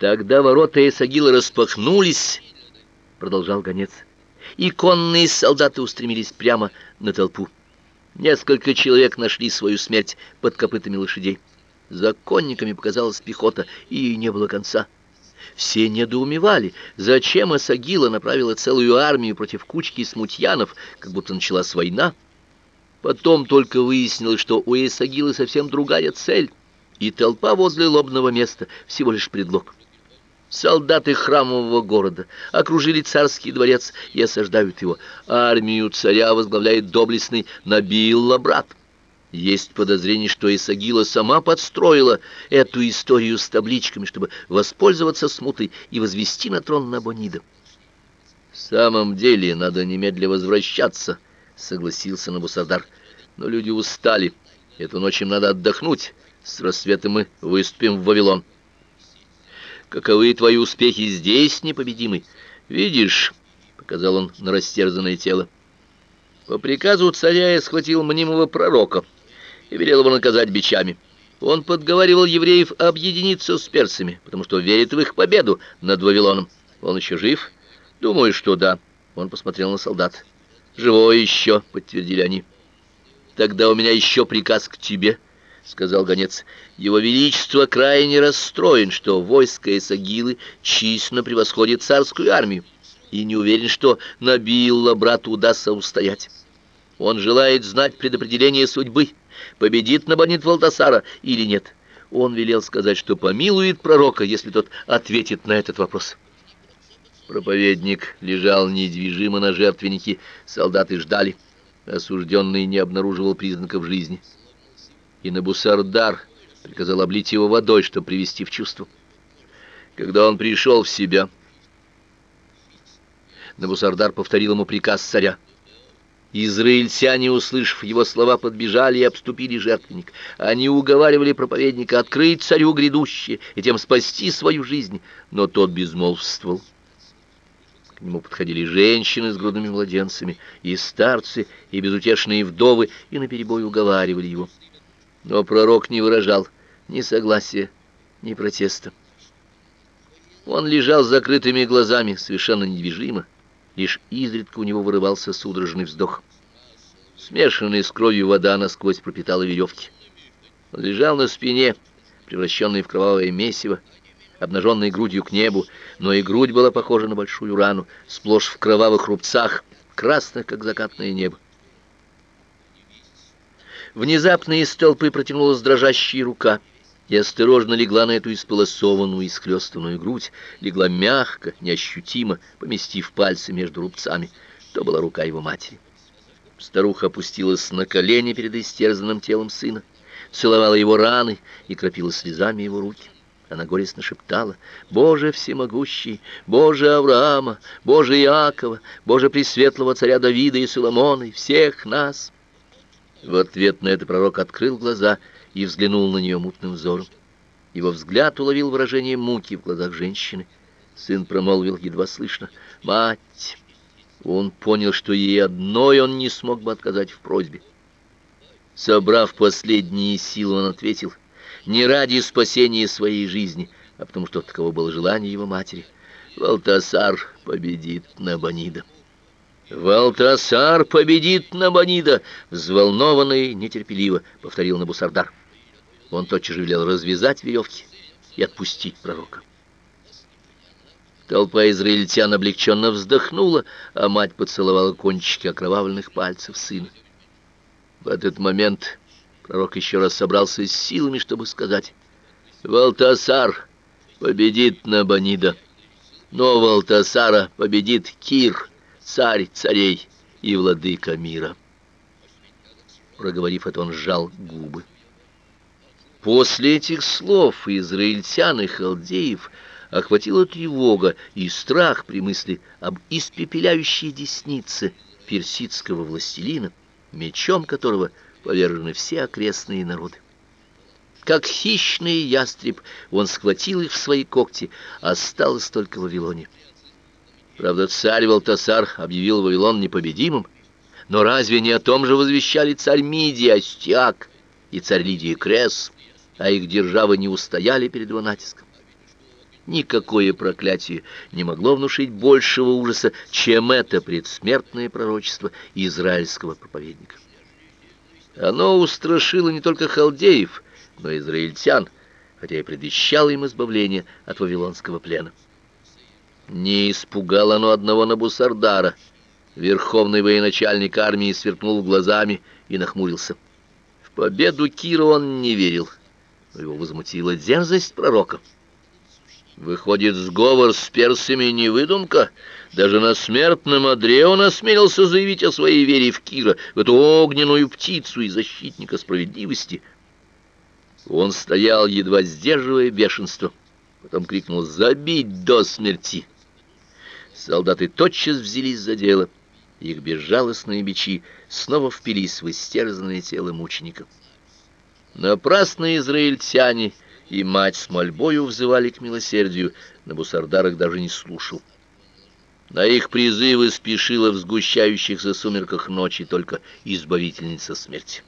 Тогда ворота Эсагила распахнулись, продолжал гонец, и конные солдаты устремились прямо на толпу. Несколько человек нашли свою смерть под копытами лошадей. За конниками показалась пехота, и не было конца. Все недоумевали, зачем Асагила направила целую армию против кучки смутьянов, как будто началась война. Потом только выяснилось, что у Исагилы совсем другая цель, и толпа возле лобного места всего лишь предлог. Солдаты храмового города окружили царский дворец и осаждают его. Армию царя возглавляет доблестный Набилла брат. Есть подозрение, что Исагила сама подстроила эту историю с табличками, чтобы воспользоваться смутой и возвести на трон Набонида. В самом деле, надо немедленно возвращаться, согласился Набусардар. Но люди устали. Эту ночь им надо отдохнуть. С рассветом мы выступим в Вавилон. Каковы твои успехи здесь, непобедимый? Видишь, показал он на растерзанное тело. По приказу царя я схватил мнимого пророка и велел его наказать бичами. Он подговаривал евреев объединиться с персами, потому что верит в их победу над Вавилоном. Он еще жив? Думаю, что да. Он посмотрел на солдат. Живой еще, подтвердили они. Тогда у меня еще приказ к тебе —— сказал гонец. «Его Величество крайне расстроен, что войско Эсагилы численно превосходит царскую армию, и не уверен, что Набилла брату удастся устоять. Он желает знать предопределение судьбы, победит Набонид Валтасара или нет. Он велел сказать, что помилует пророка, если тот ответит на этот вопрос». Проповедник лежал недвижимо на жертвеннике, солдаты ждали. Осужденный не обнаруживал признаков жизни и Набусардар приказал облить его водой, чтобы привести в чувство. Когда он пришел в себя, Набусардар повторил ему приказ царя. Израильтяне, услышав его слова, подбежали и обступили жертвенник. Они уговаривали проповедника открыть царю грядущее и тем спасти свою жизнь, но тот безмолвствовал. К нему подходили женщины с грудными младенцами, и старцы, и безутешные вдовы, и наперебой уговаривали его. Но пророк не выражал ни согласия, ни протеста. Он лежал с закрытыми глазами, совершенно недвижимо, лишь изредка у него вырывался судорожный вздох. Смешанная с кровью вода насквозь пропитала веревки. Он лежал на спине, превращенный в кровавое месиво, обнаженной грудью к небу, но и грудь была похожа на большую рану, сплошь в кровавых рубцах, красных, как закатное небо. Внезапно из толпы протянулась дрожащая рука и осторожно легла на эту исполосованную и схлёстанную грудь, легла мягко, неощутимо, поместив пальцы между рубцами. То была рука его матери. Старуха опустилась на колени перед истерзанным телом сына, целовала его раны и кропила слезами его руки. Она горестно шептала, «Боже всемогущий, Боже Авраама, Боже Иакова, Боже Пресветлого царя Давида и Соломона, и всех нас!» В ответ на это пророк открыл глаза и взглянул на нее мутным взором. Его взгляд уловил выражение муки в глазах женщины. Сын промолвил едва слышно «Мать!». Он понял, что ей одной он не смог бы отказать в просьбе. Собрав последние силы, он ответил не ради спасения своей жизни, а потому что таково было желание его матери. Валтасар победит Набонида. «Валтасар победит Набонида!» Взволнованный, нетерпеливо повторил Набусардар. Он тотчас же велел развязать веревки и отпустить пророка. Толпа израильтян облегченно вздохнула, а мать поцеловала кончики окровавленных пальцев сына. В этот момент пророк еще раз собрался с силами, чтобы сказать «Валтасар победит Набонида, но Валтасара победит Кир» царь царей и владыка мира. Проговорив это, он сжал губы. После этих слов израильтян и халдеев охватила тревога и страх при мысли об испепеляющей деснице персидского властелина, мечом которого повержены все окрестные народы. Как хищный ястреб он схватил их в свои когти, осталось только Вавилоне. Правда, царь Валтасар объявил Вавилон непобедимым, но разве не о том же возвещали царь Мидий Астиак и царь Лидии Крес, а их державы не устояли перед его натиском? Никакое проклятие не могло внушить большего ужаса, чем это предсмертное пророчество израильского проповедника. Оно устрашило не только халдеев, но и израильтян, хотя и предвещало им избавление от вавилонского плена. Не испугало оно одного Набусардара. Верховный военачальник армии сверкнул глазами и нахмурился. В победу Кира он не верил, но его возмутила дерзость пророка. Выходит, сговор с персами не выдумка. Даже на смертном одре он осмелился заявить о своей вере в Кира, в эту огненную птицу и защитника справедливости. Он стоял, едва сдерживая бешенство. Потом крикнул «Забить до смерти!» Солдаты тотчас взялись за дело. Их безжалостные бичи снова впились в истерзанное тело мученика. Напрасно израильтяне и мать с мольбою взывали к милосердию, на бусардарах даже не слушал. На их призывы спешила в сгущающихся сумерках ночи только избавительница смерти.